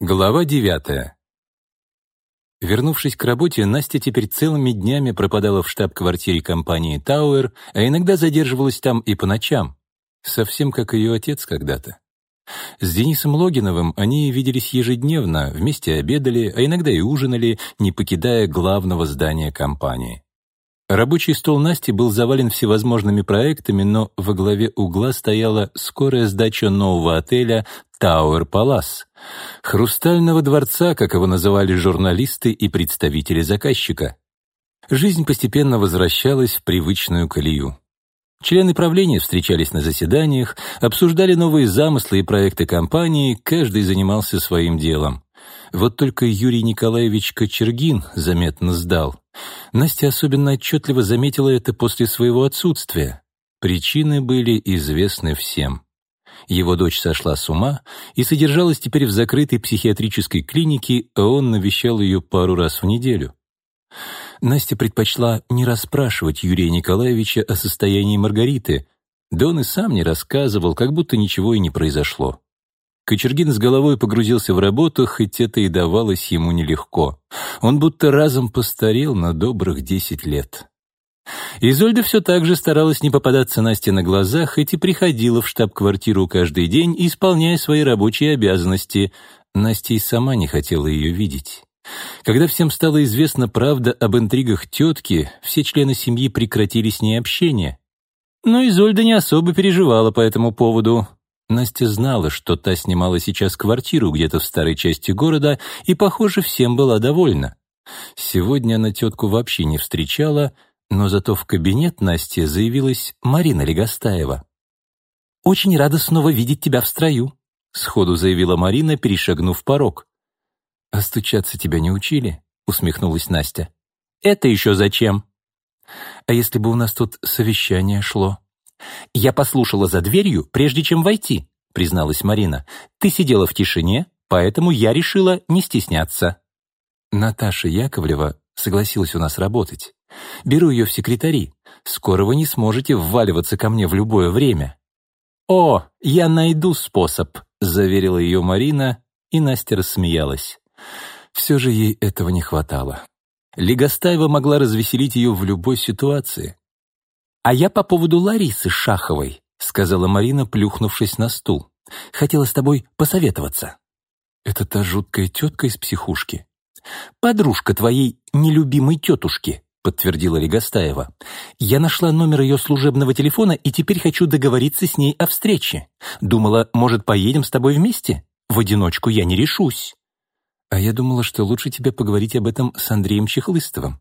Глава девятая. Вернувшись к работе, Настя теперь целыми днями пропадала в штаб-квартире компании «Тауэр», а иногда задерживалась там и по ночам, совсем как ее отец когда-то. С Денисом Логиновым они виделись ежедневно, вместе обедали, а иногда и ужинали, не покидая главного здания компании. Рабочий стол Насти был завален всевозможными проектами, но во главе угла стояла скорая сдача нового отеля «Тауэр Палас», хрустального дворца, как его называли журналисты и представители заказчика. Жизнь постепенно возвращалась в привычную колею. Члены правления встречались на заседаниях, обсуждали новые замыслы и проекты компании, каждый занимался своим делом. Вот только Юрий Николаевич Кочергин заметно сдал. Настя особенно отчетливо заметила это после своего отсутствия. Причины были известны всем. Его дочь сошла с ума и содержалась теперь в закрытой психиатрической клинике, а он навещал ее пару раз в неделю. Настя предпочла не расспрашивать Юрия Николаевича о состоянии Маргариты, да он и сам не рассказывал, как будто ничего и не произошло. Кочергин с головой погрузился в работу, хоть это и давалось ему нелегко. Он будто разом постарел на добрых десять лет. Изольда все так же старалась не попадаться Насте на глаза, хоть и приходила в штаб-квартиру каждый день, исполняя свои рабочие обязанности. Настя и сама не хотела ее видеть. Когда всем стало известна правда об интригах тетки, все члены семьи прекратили с ней общение. Но Изольда не особо переживала по этому поводу. Настя знала, что та снимала сейчас квартиру где-то в старой части города, и, похоже, всем была довольна. Сегодня она тетку вообще не встречала, но зато в кабинет Насти заявилась Марина Легостаева. «Очень рада снова видеть тебя в строю», — сходу заявила Марина, перешагнув порог. «А стучаться тебя не учили?» — усмехнулась Настя. «Это еще зачем?» «А если бы у нас тут совещание шло?» «Я послушала за дверью, прежде чем войти», — призналась Марина. «Ты сидела в тишине, поэтому я решила не стесняться». Наташа Яковлева согласилась у нас работать. Беру ее в секретари. Скоро вы не сможете вваливаться ко мне в любое время. «О, я найду способ», — заверила ее Марина, и Настя рассмеялась. Все же ей этого не хватало. Легостаева могла развеселить ее в любой ситуации. «А я по поводу Ларисы Шаховой», — сказала Марина, плюхнувшись на стул. «Хотела с тобой посоветоваться». «Это та жуткая тетка из психушки?» «Подружка твоей нелюбимой тетушки», — подтвердила Легостаева. «Я нашла номер ее служебного телефона и теперь хочу договориться с ней о встрече. Думала, может, поедем с тобой вместе? В одиночку я не решусь». «А я думала, что лучше тебе поговорить об этом с Андреем Чехлыстовым.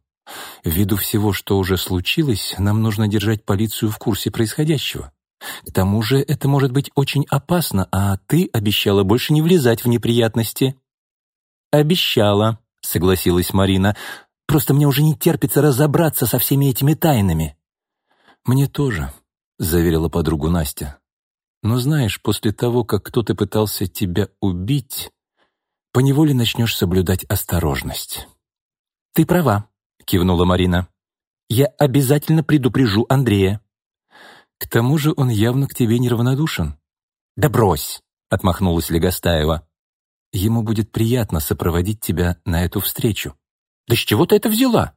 Ввиду всего, что уже случилось, нам нужно держать полицию в курсе происходящего. К тому же это может быть очень опасно, а ты обещала больше не влезать в неприятности». «Обещала», — согласилась Марина. «Просто мне уже не терпится разобраться со всеми этими тайнами». «Мне тоже», — заверила подругу Настя. «Но знаешь, после того, как кто-то пытался тебя убить, поневоле начнешь соблюдать осторожность». «Ты права», — кивнула Марина. «Я обязательно предупрежу Андрея». «К тому же он явно к тебе неравнодушен». «Да брось!» — отмахнулась Легостаева. «Ему будет приятно сопроводить тебя на эту встречу». «Да с чего ты это взяла?»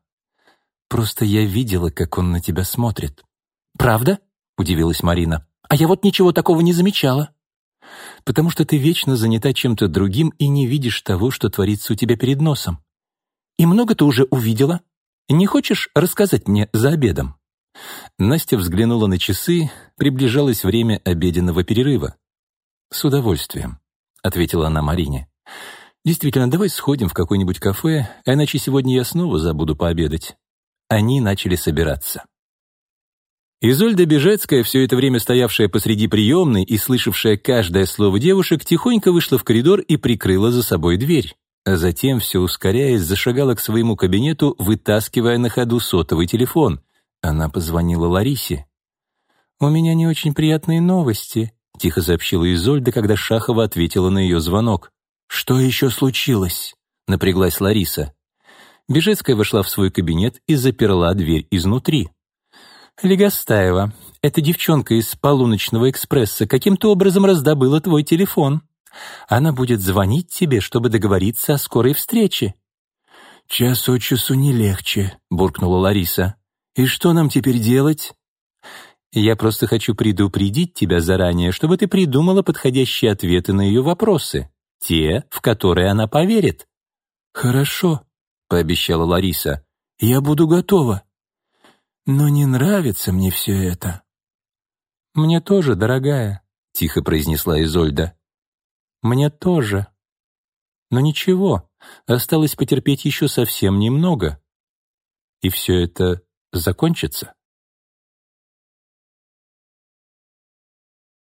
«Просто я видела, как он на тебя смотрит». «Правда?» — удивилась Марина. «А я вот ничего такого не замечала». «Потому что ты вечно занята чем-то другим и не видишь того, что творится у тебя перед носом». «И много ты уже увидела?» Не хочешь рассказать мне за обедом?» Настя взглянула на часы, приближалось время обеденного перерыва. «С удовольствием», — ответила она Марине. «Действительно, давай сходим в какое-нибудь кафе, а иначе сегодня я снова забуду пообедать». Они начали собираться. Изольда Бежецкая, все это время стоявшая посреди приемной и слышавшая каждое слово девушек, тихонько вышла в коридор и прикрыла за собой дверь а затем, все ускоряясь, зашагала к своему кабинету, вытаскивая на ходу сотовый телефон. Она позвонила Ларисе. «У меня не очень приятные новости», — тихо сообщила Изольда, когда Шахова ответила на ее звонок. «Что еще случилось?» — напряглась Лариса. Бежецкая вошла в свой кабинет и заперла дверь изнутри. «Легостаева, эта девчонка из полуночного экспресса каким-то образом раздобыла твой телефон», Она будет звонить тебе, чтобы договориться о скорой встрече». «Час от часу не легче», — буркнула Лариса. «И что нам теперь делать?» «Я просто хочу предупредить тебя заранее, чтобы ты придумала подходящие ответы на ее вопросы, те, в которые она поверит». «Хорошо», — пообещала Лариса. «Я буду готова. Но не нравится мне все это». «Мне тоже, дорогая», — тихо произнесла Изольда. «Мне тоже. Но ничего, осталось потерпеть еще совсем немного. И все это закончится».